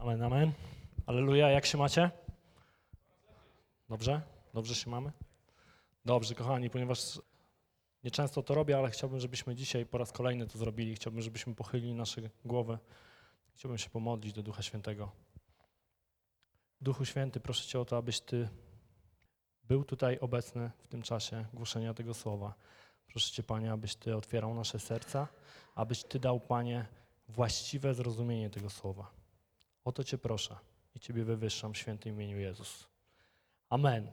Amen, amen. Aleluja, jak się macie? Dobrze? Dobrze się mamy? Dobrze, kochani, ponieważ nieczęsto to robię, ale chciałbym, żebyśmy dzisiaj po raz kolejny to zrobili. Chciałbym, żebyśmy pochylili nasze głowy. Chciałbym się pomodlić do Ducha Świętego. Duchu Święty, proszę Cię o to, abyś Ty był tutaj obecny w tym czasie głoszenia tego słowa. Proszę Cię, Panie, abyś Ty otwierał nasze serca, abyś Ty dał, Panie, właściwe zrozumienie tego słowa. O to Cię proszę i Ciebie wywyższam w świętym imieniu Jezus. Amen.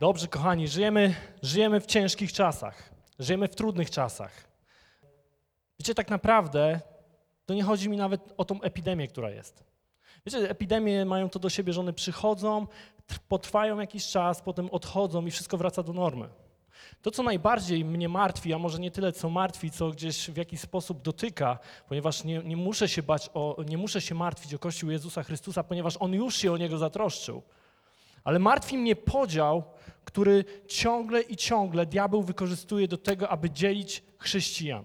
Dobrze, kochani, żyjemy, żyjemy w ciężkich czasach, żyjemy w trudnych czasach. Wiecie, tak naprawdę to nie chodzi mi nawet o tą epidemię, która jest. Wiecie, epidemie mają to do siebie, że one przychodzą, tr- potrwają jakiś czas, potem odchodzą i wszystko wraca do normy. To, co najbardziej mnie martwi, a może nie tyle, co martwi, co gdzieś w jakiś sposób dotyka, ponieważ nie, nie muszę się bać o, nie muszę się martwić o Kościół Jezusa Chrystusa, ponieważ On już się o Niego zatroszczył. Ale martwi mnie podział, który ciągle i ciągle diabeł wykorzystuje do tego, aby dzielić chrześcijan.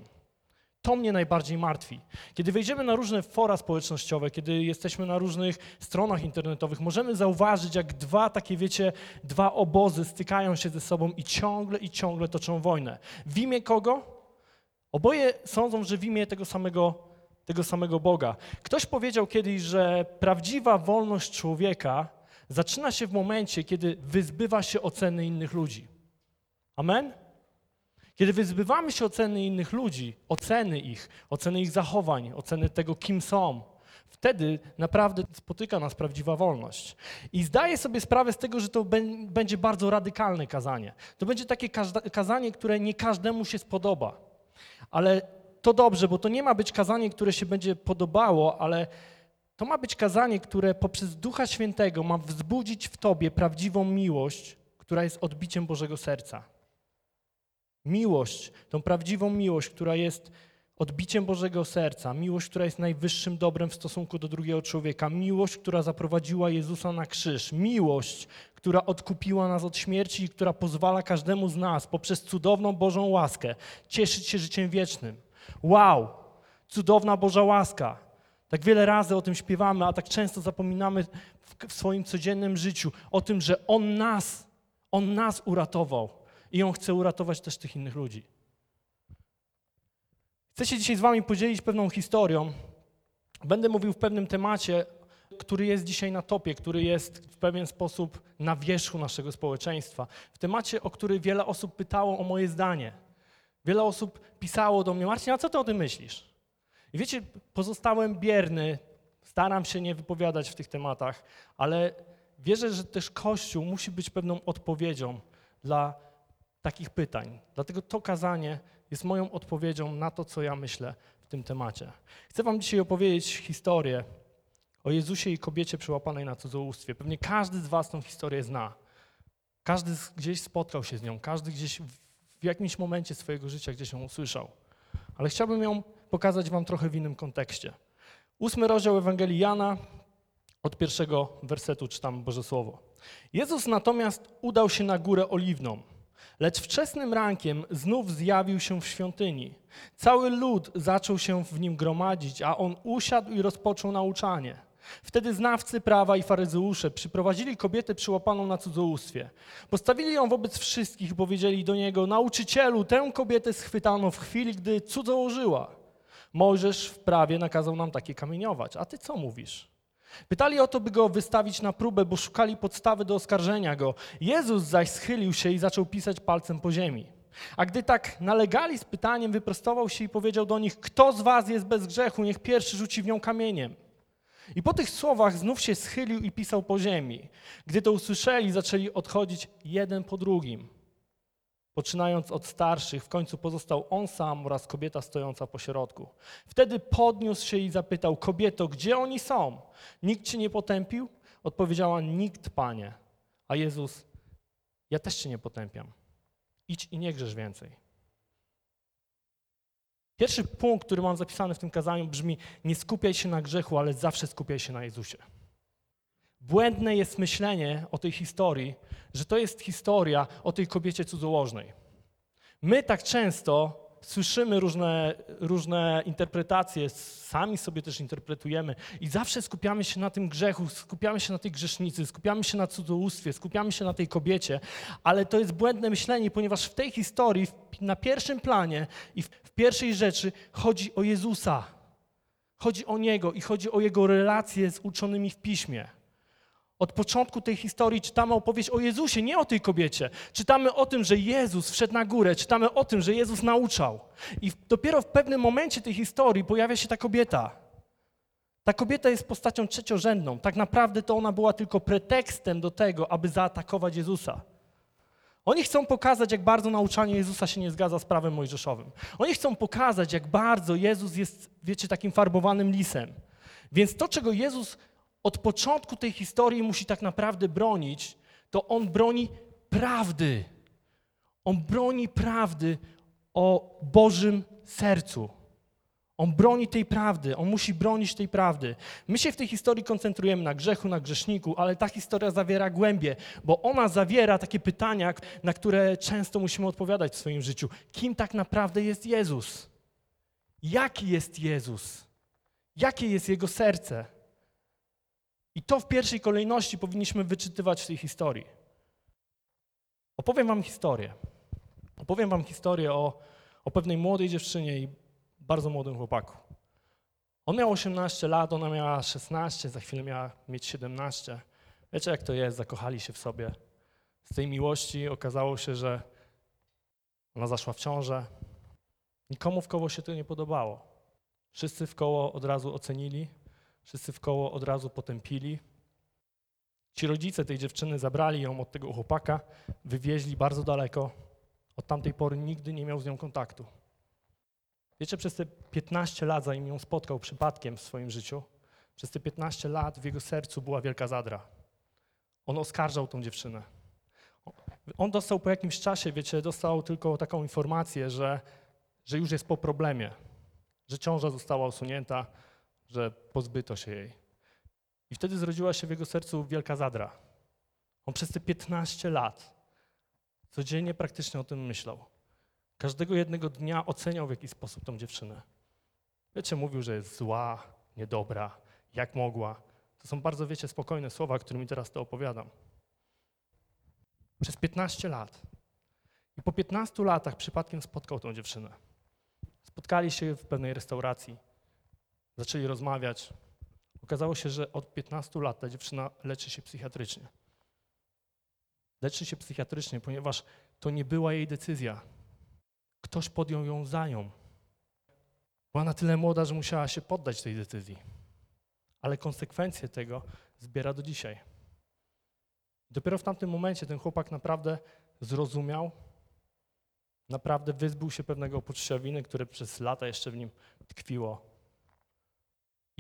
To mnie najbardziej martwi. Kiedy wejdziemy na różne fora społecznościowe, kiedy jesteśmy na różnych stronach internetowych, możemy zauważyć, jak dwa takie, wiecie, dwa obozy stykają się ze sobą i ciągle i ciągle toczą wojnę. W imię kogo? Oboje sądzą, że w imię tego samego, tego samego Boga. Ktoś powiedział kiedyś, że prawdziwa wolność człowieka zaczyna się w momencie, kiedy wyzbywa się oceny innych ludzi. Amen? Kiedy wyzbywamy się oceny innych ludzi, oceny ich, oceny ich zachowań, oceny tego, kim są, wtedy naprawdę spotyka nas prawdziwa wolność. I zdaję sobie sprawę z tego, że to bę- będzie bardzo radykalne kazanie. To będzie takie kazanie, które nie każdemu się spodoba. Ale to dobrze, bo to nie ma być kazanie, które się będzie podobało, ale to ma być kazanie, które poprzez Ducha Świętego ma wzbudzić w tobie prawdziwą miłość, która jest odbiciem Bożego serca. Miłość, tą prawdziwą miłość, która jest odbiciem Bożego serca, miłość, która jest najwyższym dobrem w stosunku do drugiego człowieka, miłość, która zaprowadziła Jezusa na krzyż, miłość, która odkupiła nas od śmierci i która pozwala każdemu z nas poprzez cudowną Bożą łaskę cieszyć się życiem wiecznym. Wow! Cudowna Boża łaska. Tak wiele razy o tym śpiewamy, a tak często zapominamy w, swoim codziennym życiu o tym, że On nas, On nas uratował i On chce uratować też tych innych ludzi. Chcę się dzisiaj z Wami podzielić pewną historią. Będę mówił w pewnym temacie, który jest dzisiaj na topie, który jest w pewien sposób na wierzchu naszego społeczeństwa. W temacie, o który wiele osób pytało o moje zdanie. Wiele osób pisało do mnie, Marcin, a co ty o tym myślisz? I wiecie, pozostałem bierny, staram się nie wypowiadać w tych tematach, ale wierzę, że też Kościół musi być pewną odpowiedzią dla takich pytań. Dlatego to kazanie jest moją odpowiedzią na to, co ja myślę w tym temacie. Chcę Wam dzisiaj opowiedzieć historię o Jezusie i kobiecie przyłapanej na cudzołóstwie. Pewnie każdy z Was tą historię zna. Każdy gdzieś spotkał się z nią, każdy gdzieś w jakimś momencie swojego życia gdzieś ją usłyszał. Ale chciałbym ją pokazać Wam trochę w innym kontekście. Ósmy rozdział Ewangelii Jana, od pierwszego wersetu czytam Boże Słowo. Jezus natomiast udał się na górę oliwną, lecz wczesnym rankiem znów zjawił się w świątyni. Cały lud zaczął się w nim gromadzić, a on usiadł i rozpoczął nauczanie. Wtedy znawcy prawa i faryzeusze przyprowadzili kobietę przyłapaną na cudzołóstwie. Postawili ją wobec wszystkich i powiedzieli do niego, nauczycielu, tę kobietę schwytano w chwili, gdy cudzołożyła. Mojżesz w prawie nakazał nam takie kamieniować. A ty co mówisz? Pytali o to, by go wystawić na próbę, bo szukali podstawy do oskarżenia go. Jezus zaś schylił się i zaczął pisać palcem po ziemi. A gdy tak nalegali z pytaniem, wyprostował się i powiedział do nich: Kto z was jest bez grzechu, niech pierwszy rzuci w nią kamieniem. I po tych słowach znów się schylił i pisał po ziemi. Gdy to usłyszeli, zaczęli odchodzić jeden po drugim. Poczynając od starszych, w końcu pozostał on sam oraz kobieta stojąca po środku. Wtedy podniósł się i zapytał: Kobieto, gdzie oni są? Nikt cię nie potępił? Odpowiedziała: Nikt, panie. A Jezus: Ja też cię nie potępiam. Idź i nie grzesz więcej. Pierwszy punkt, który mam zapisany w tym kazaniu, brzmi: Nie skupiaj się na grzechu, ale zawsze skupiaj się na Jezusie. Błędne jest myślenie o tej historii, że to jest historia o tej kobiecie cudzołożnej. My tak często słyszymy różne, różne interpretacje, sami sobie też interpretujemy i zawsze skupiamy się na tym grzechu, skupiamy się na tej grzesznicy, skupiamy się na cudzołóstwie, skupiamy się na tej kobiecie, ale to jest błędne myślenie, ponieważ w tej historii, na pierwszym planie i w pierwszej rzeczy chodzi o Jezusa. Chodzi o Niego i chodzi o Jego relacje z uczonymi w Piśmie. Od początku tej historii czytamy opowieść o Jezusie, nie o tej kobiecie. Czytamy o tym, że Jezus wszedł na górę, czytamy o tym, że Jezus nauczał. I dopiero w pewnym momencie tej historii pojawia się ta kobieta. Ta kobieta jest postacią trzeciorzędną. Tak naprawdę to ona była tylko pretekstem do tego, aby zaatakować Jezusa. Oni chcą pokazać, jak bardzo nauczanie Jezusa się nie zgadza z prawem mojżeszowym. Oni chcą pokazać, jak bardzo Jezus jest, wiecie, takim farbowanym lisem. Więc to, czego Jezus od początku tej historii musi tak naprawdę bronić, to on broni prawdy. On broni prawdy o Bożym sercu. On broni tej prawdy, on musi bronić tej prawdy. My się w tej historii koncentrujemy na grzechu, na grzeszniku, ale ta historia zawiera głębie, bo ona zawiera takie pytania, na które często musimy odpowiadać w swoim życiu. Kim tak naprawdę jest Jezus? Jaki jest Jezus? Jakie jest Jego serce? I to w pierwszej kolejności powinniśmy wyczytywać w tej historii. Opowiem Wam historię. Opowiem Wam historię o, o pewnej młodej dziewczynie i bardzo młodym chłopaku. On miał 18 lat, ona miała 16, za chwilę miała mieć 17. Wiecie, jak to jest, zakochali się w sobie. Z tej miłości okazało się, że ona zaszła w ciążę. Nikomu w koło się to nie podobało. Wszyscy w koło od razu ocenili, wszyscy w koło od razu potępili. Ci rodzice tej dziewczyny zabrali ją od tego chłopaka, wywieźli bardzo daleko. Od tamtej pory nigdy nie miał z nią kontaktu. Wiecie, przez te 15 lat, zanim ją spotkał przypadkiem w swoim życiu, przez te 15 lat w jego sercu była wielka zadra. On oskarżał tą dziewczynę. On dostał po jakimś czasie, wiecie, dostał tylko taką informację, że, że już jest po problemie, że ciąża została usunięta, że pozbyto się jej. I wtedy zrodziła się w jego sercu wielka zadra. On przez te 15 lat codziennie praktycznie o tym myślał. Każdego jednego dnia oceniał w jakiś sposób tą dziewczynę. Wiecie, mówił, że jest zła, niedobra, jak mogła. To są bardzo, wiecie, spokojne słowa, którymi teraz to opowiadam. Przez 15 lat. I po 15 latach przypadkiem spotkał tą dziewczynę. Spotkali się w pewnej restauracji. Zaczęli rozmawiać. Okazało się, że od 15 lat ta dziewczyna leczy się psychiatrycznie. Leczy się psychiatrycznie, ponieważ to nie była jej decyzja. Ktoś podjął ją za nią. Była na tyle młoda, że musiała się poddać tej decyzji. Ale konsekwencje tego zbiera do dzisiaj. Dopiero w tamtym momencie ten chłopak naprawdę zrozumiał, naprawdę wyzbył się pewnego poczucia winy, które przez lata jeszcze w nim tkwiło.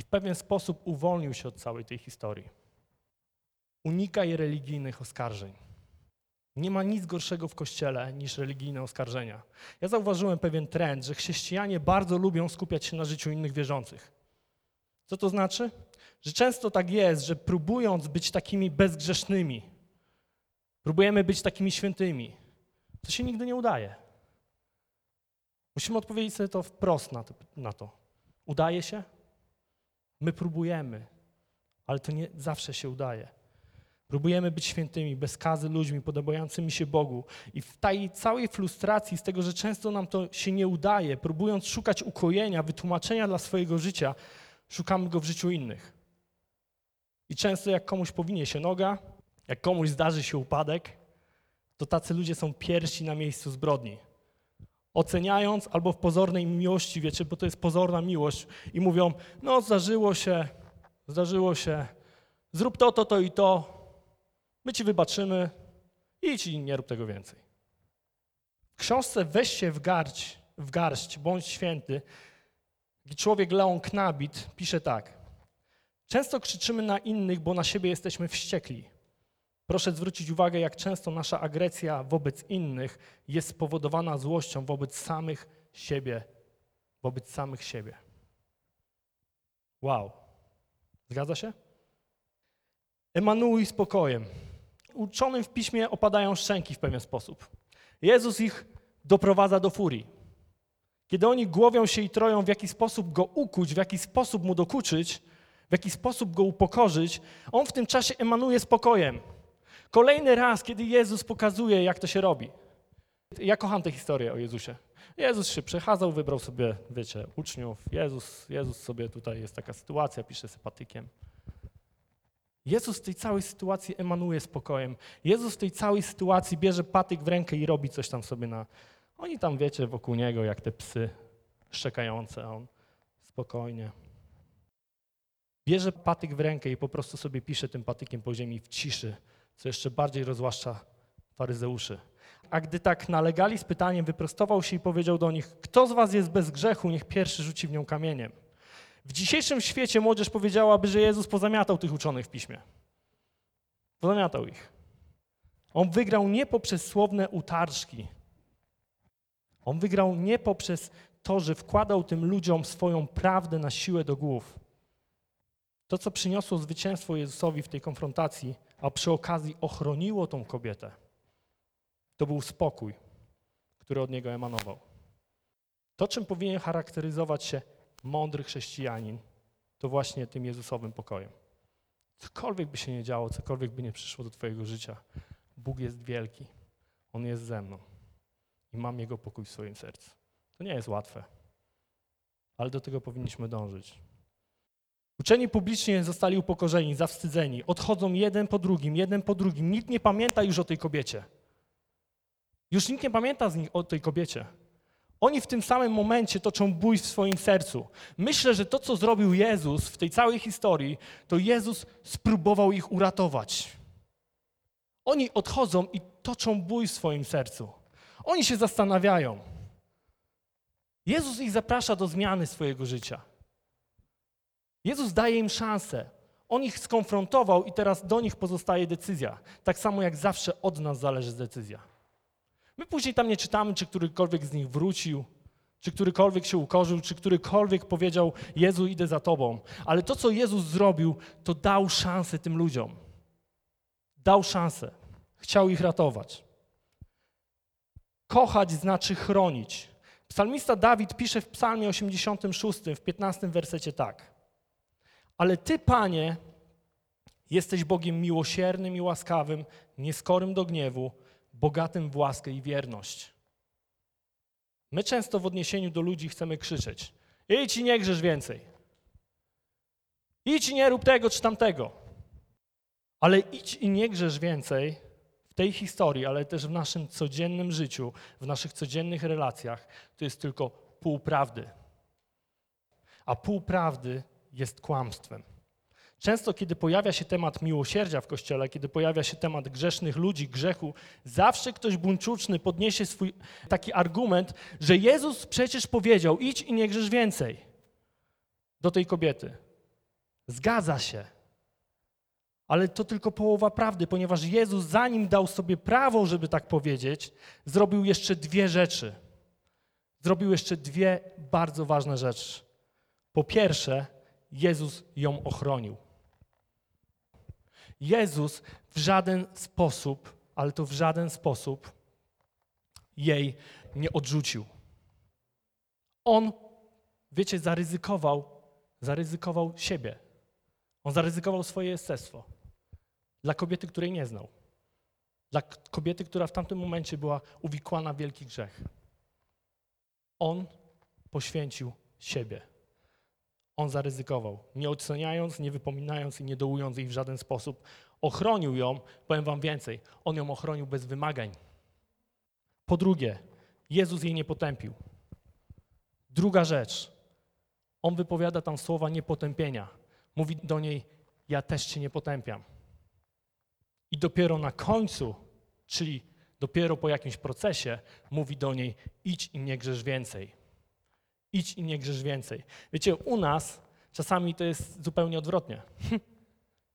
I w pewien sposób uwolnił się od całej tej historii. Unikaj religijnych oskarżeń. Nie ma nic gorszego w kościele niż religijne oskarżenia. Ja zauważyłem pewien trend, że chrześcijanie bardzo lubią skupiać się na życiu innych wierzących. Co to znaczy? Że często tak jest, że próbując być takimi bezgrzesznymi, próbujemy być takimi świętymi, to się nigdy nie udaje. Musimy odpowiedzieć sobie to wprost na to. Na to. Udaje się? My próbujemy, ale to nie zawsze się udaje. Próbujemy być świętymi, bez skazy ludźmi, podobającymi się Bogu. I w tej całej frustracji z tego, że często nam to się nie udaje, próbując szukać ukojenia, wytłumaczenia dla swojego życia, szukamy go w życiu innych. I często jak komuś powinie się noga, jak komuś zdarzy się upadek, to tacy ludzie są pierwsi na miejscu zbrodni. Oceniając albo w pozornej miłości, wiecie, bo to jest pozorna miłość, i mówią: No, zdarzyło się, zdarzyło się, zrób to, to, to i to, my ci wybaczymy, i nie rób tego więcej. W książce Weź się w garść, w garść bądź święty, człowiek Leon Knabit pisze tak. Często krzyczymy na innych, bo na siebie jesteśmy wściekli. Proszę zwrócić uwagę, jak często nasza agresja wobec innych jest spowodowana złością wobec samych siebie, wobec samych siebie. Wow. Zgadza się? Emanuj spokojem. Uczonym w piśmie opadają szczęki w pewien sposób. Jezus ich doprowadza do furii. Kiedy oni głowią się i troją, w jaki sposób go ukuć, w jaki sposób mu dokuczyć, w jaki sposób go upokorzyć, on w tym czasie emanuje spokojem. Kolejny raz, kiedy Jezus pokazuje, jak to się robi. Ja kocham tę historię o Jezusie. Jezus się przechadzał, wybrał sobie, wiecie, uczniów. Jezus, Jezus sobie tutaj jest taka sytuacja, pisze sympatykiem. Jezus w tej całej sytuacji emanuje spokojem. Jezus w tej całej sytuacji bierze patyk w rękę i robi coś tam sobie na. Oni tam, wiecie, wokół niego, jak te psy szczekające, a on spokojnie. Bierze patyk w rękę i po prostu sobie pisze tym patykiem po ziemi w ciszy, co jeszcze bardziej rozłaszcza faryzeuszy. A gdy tak nalegali z pytaniem, wyprostował się i powiedział do nich: Kto z was jest bez grzechu, niech pierwszy rzuci w nią kamieniem. W dzisiejszym świecie młodzież powiedziałaby, że Jezus pozamiatał tych uczonych w piśmie. Pozamiatał ich. On wygrał nie poprzez słowne utarczki. On wygrał nie poprzez to, że wkładał tym ludziom swoją prawdę na siłę do głów. To, co przyniosło zwycięstwo Jezusowi w tej konfrontacji, a przy okazji ochroniło tą kobietę, to był spokój, który od niego emanował. To, czym powinien charakteryzować się mądry chrześcijanin, to właśnie tym Jezusowym pokojem. Cokolwiek by się nie działo, cokolwiek by nie przyszło do Twojego życia, Bóg jest wielki. On jest ze mną i mam Jego pokój w swoim sercu. To nie jest łatwe, ale do tego powinniśmy dążyć. Uczeni publicznie zostali upokorzeni, zawstydzeni. Odchodzą jeden po drugim, jeden po drugim. Nikt nie pamięta już o tej kobiecie. Już nikt nie pamięta z nich o tej kobiecie. Oni w tym samym momencie toczą bój w swoim sercu. Myślę, że to, co zrobił Jezus w tej całej historii, to Jezus spróbował ich uratować. Oni odchodzą i toczą bój w swoim sercu. Oni się zastanawiają. Jezus ich zaprasza do zmiany swojego życia. Jezus daje im szansę. On ich skonfrontował i teraz do nich pozostaje decyzja. Tak samo jak zawsze od nas zależy decyzja. My później tam nie czytamy, czy którykolwiek z nich wrócił, czy którykolwiek się ukorzył, czy którykolwiek powiedział: Jezu, idę za Tobą. Ale to, co Jezus zrobił, to dał szansę tym ludziom. Dał szansę. Chciał ich ratować. Kochać znaczy chronić. Psalmista Dawid pisze w Psalmie 86, w 15 wersecie tak. Ale Ty, Panie, jesteś Bogiem miłosiernym i łaskawym, nieskorym do gniewu, bogatym w łaskę i wierność. My często w odniesieniu do ludzi chcemy krzyczeć: idź i nie grzesz więcej. Idź i nie rób tego czy tamtego. Ale idź i nie grzesz więcej w tej historii, ale też w naszym codziennym życiu, w naszych codziennych relacjach, to jest tylko pół prawdy. A pół prawdy jest kłamstwem. Często, kiedy pojawia się temat miłosierdzia w kościele, kiedy pojawia się temat grzesznych ludzi, grzechu, zawsze ktoś buńczuczny podniesie swój taki argument, że Jezus przecież powiedział: idź i nie grzesz więcej do tej kobiety. Zgadza się. Ale to tylko połowa prawdy, ponieważ Jezus, zanim dał sobie prawo, żeby tak powiedzieć, zrobił jeszcze dwie rzeczy. Zrobił jeszcze dwie bardzo ważne rzeczy. Po pierwsze, Jezus ją ochronił. Jezus w żaden sposób, ale to w żaden sposób jej nie odrzucił. On, wiecie, zaryzykował, zaryzykował siebie. On zaryzykował swoje jestestwo dla kobiety, której nie znał. Dla kobiety, która w tamtym momencie była uwikłana w wielki grzech. On poświęcił siebie. On zaryzykował, nie oceniając, nie wypominając i nie dołując jej w żaden sposób. Ochronił ją, powiem wam więcej, on ją ochronił bez wymagań. Po drugie, Jezus jej nie potępił. Druga rzecz, on wypowiada tam słowa niepotępienia. Mówi do niej, ja też cię nie potępiam. I dopiero na końcu, czyli dopiero po jakimś procesie, mówi do niej, idź i nie grzesz więcej idź i nie grzesz więcej. Wiecie, u nas czasami to jest zupełnie odwrotnie.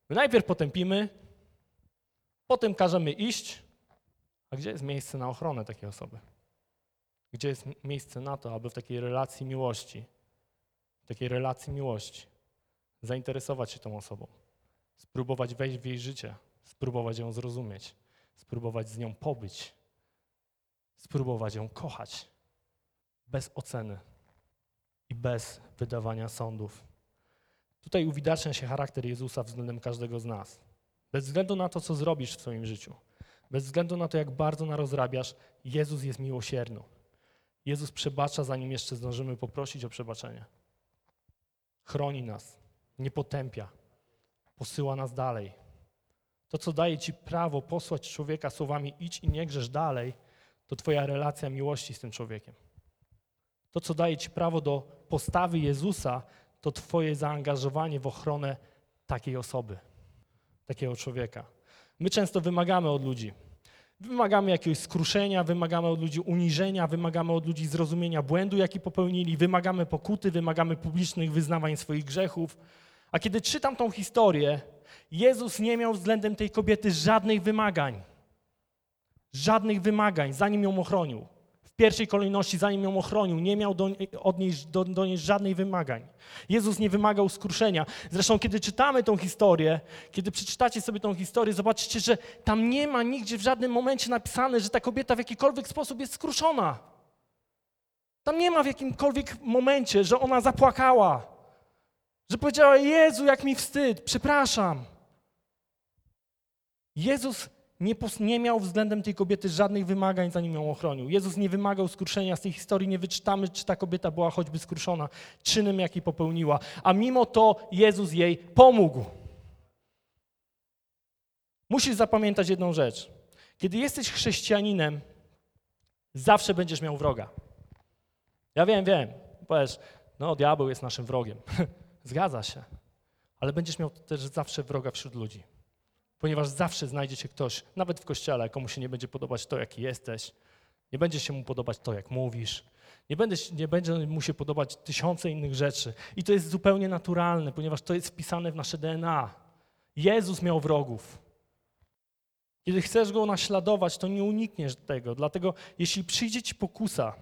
My najpierw potępimy, potem każemy iść, a gdzie jest miejsce na ochronę takiej osoby? Gdzie jest miejsce na to, aby w takiej relacji miłości, w takiej relacji miłości zainteresować się tą osobą, spróbować wejść w jej życie, spróbować ją zrozumieć, spróbować z nią pobyć, spróbować ją kochać. bez oceny i bez wydawania sądów. Tutaj uwidacznia się charakter Jezusa względem każdego z nas. Bez względu na to, co zrobisz w swoim życiu, bez względu na to, jak bardzo narozrabiasz, Jezus jest miłosierny. Jezus przebacza, zanim jeszcze zdążymy poprosić o przebaczenie. Chroni nas, nie potępia, posyła nas dalej. To, co daje Ci prawo posłać człowieka słowami idź i nie grzesz dalej, to Twoja relacja miłości z tym człowiekiem. To, co daje Ci prawo do postawy Jezusa, to Twoje zaangażowanie w ochronę takiej osoby, takiego człowieka. My często wymagamy od ludzi. Wymagamy jakiegoś skruszenia, wymagamy od ludzi uniżenia, wymagamy od ludzi zrozumienia błędu, jaki popełnili, wymagamy pokuty, wymagamy publicznych wyznawań swoich grzechów. A kiedy czytam tą historię, Jezus nie miał względem tej kobiety żadnych wymagań. Żadnych wymagań, zanim ją ochronił. Pierwszej kolejności, zanim ją ochronił, nie miał do, od niej, do, do niej żadnych wymagań. Jezus nie wymagał skruszenia. Zresztą, kiedy czytamy tą historię, kiedy przeczytacie sobie tą historię, zobaczycie, że tam nie ma nigdzie w żadnym momencie napisane, że ta kobieta w jakikolwiek sposób jest skruszona. Tam nie ma w jakimkolwiek momencie, że ona zapłakała, że powiedziała: Jezu, jak mi wstyd, przepraszam. Jezus nie, pos- nie miał względem tej kobiety żadnych wymagań, zanim ją ochronił. Jezus nie wymagał skruszenia. Z tej historii nie wyczytamy, czy ta kobieta była choćby skruszona czynem, jaki popełniła. A mimo to Jezus jej pomógł. Musisz zapamiętać jedną rzecz. Kiedy jesteś chrześcijaninem, zawsze będziesz miał wroga. Ja wiem, wiem. Powiesz, no diabeł jest naszym wrogiem. Zgadza się. Ale będziesz miał też zawsze wroga wśród ludzi. Ponieważ zawsze znajdzie się ktoś, nawet w kościele, komu się nie będzie podobać to, jaki jesteś, nie będzie się mu podobać to, jak mówisz, nie, będzie, nie będzie mu się podobać tysiące innych rzeczy. I to jest zupełnie naturalne, ponieważ to jest wpisane w nasze DNA. Jezus miał wrogów. Kiedy chcesz go naśladować, to nie unikniesz tego. Dlatego, jeśli przyjdzie ci pokusa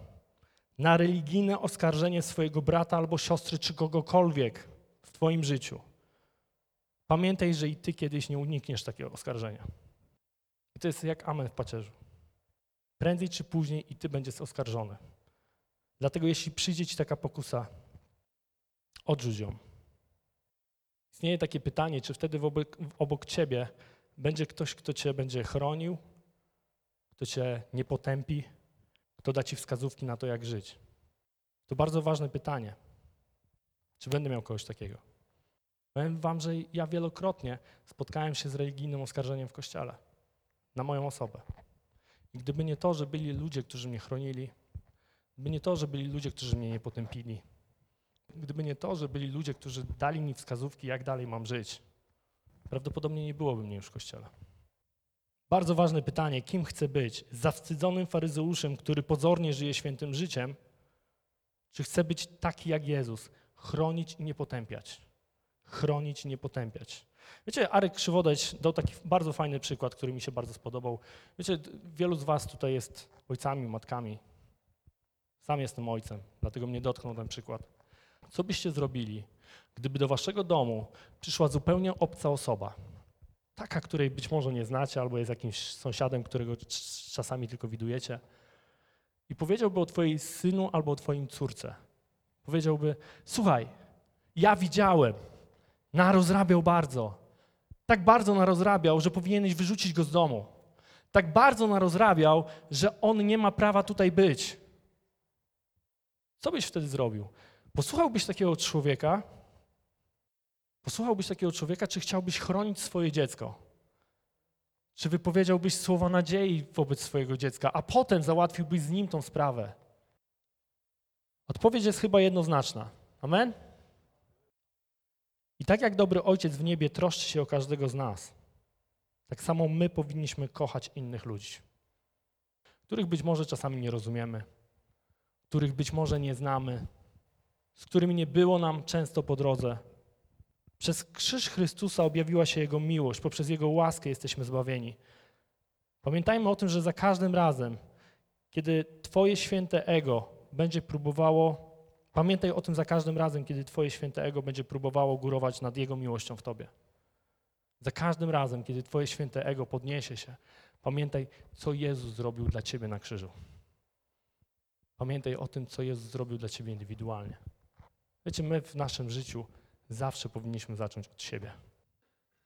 na religijne oskarżenie swojego brata albo siostry, czy kogokolwiek w twoim życiu, Pamiętaj, że i ty kiedyś nie unikniesz takiego oskarżenia. I to jest jak amen w pacierzu. Prędzej czy później i ty będziesz oskarżony. Dlatego jeśli przyjdzie ci taka pokusa, odrzuć ją. Istnieje takie pytanie, czy wtedy obok, obok ciebie będzie ktoś, kto cię będzie chronił, kto cię nie potępi, kto da ci wskazówki na to, jak żyć. To bardzo ważne pytanie. Czy będę miał kogoś takiego? Powiem wam, że ja wielokrotnie spotkałem się z religijnym oskarżeniem w kościele na moją osobę. I gdyby nie to, że byli ludzie, którzy mnie chronili, gdyby nie to, że byli ludzie, którzy mnie nie potępili, gdyby nie to, że byli ludzie, którzy dali mi wskazówki, jak dalej mam żyć, prawdopodobnie nie byłoby mnie już w kościele. Bardzo ważne pytanie, kim chcę być? Zawstydzonym faryzeuszem, który pozornie żyje świętym życiem, czy chcę być taki jak Jezus, chronić i nie potępiać? Chronić nie potępiać. Wiecie, Arek Krzywodeć dał taki bardzo fajny przykład, który mi się bardzo spodobał. Wiecie, wielu z was tutaj jest ojcami, matkami. Sam jestem ojcem, dlatego mnie dotknął ten przykład. Co byście zrobili, gdyby do waszego domu przyszła zupełnie obca osoba, taka, której być może nie znacie, albo jest jakimś sąsiadem, którego czasami tylko widujecie, i powiedziałby o twojej synu albo o twoim córce. Powiedziałby, słuchaj, ja widziałem, Narozrabiał bardzo. Tak bardzo narozrabiał, że powinieneś wyrzucić go z domu. Tak bardzo narozrabiał, że on nie ma prawa tutaj być. Co byś wtedy zrobił? Posłuchałbyś takiego człowieka? Posłuchałbyś takiego człowieka, czy chciałbyś chronić swoje dziecko? Czy wypowiedziałbyś słowa nadziei wobec swojego dziecka, a potem załatwiłbyś z nim tą sprawę? Odpowiedź jest chyba jednoznaczna. Amen? I tak jak dobry ojciec w niebie troszczy się o każdego z nas, tak samo my powinniśmy kochać innych ludzi, których być może czasami nie rozumiemy, których być może nie znamy, z którymi nie było nam często po drodze. Przez krzyż Chrystusa objawiła się Jego miłość, poprzez Jego łaskę jesteśmy zbawieni. Pamiętajmy o tym, że za każdym razem, kiedy Twoje święte ego będzie próbowało Pamiętaj o tym za każdym razem, kiedy Twoje święte ego będzie próbowało górować nad Jego miłością w Tobie. Za każdym razem, kiedy Twoje święte ego podniesie się, pamiętaj, co Jezus zrobił dla Ciebie na krzyżu. Pamiętaj o tym, co Jezus zrobił dla ciebie indywidualnie. Wiecie, my w naszym życiu zawsze powinniśmy zacząć od siebie.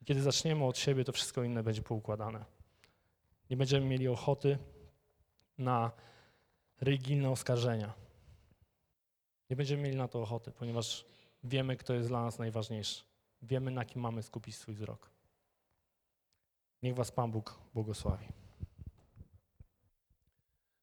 Kiedy zaczniemy od siebie, to wszystko inne będzie poukładane. Nie będziemy mieli ochoty na religijne oskarżenia. Nie będziemy mieli na to ochoty, ponieważ wiemy, kto jest dla nas najważniejszy. Wiemy, na kim mamy skupić swój wzrok. Niech Was Pan Bóg błogosławi.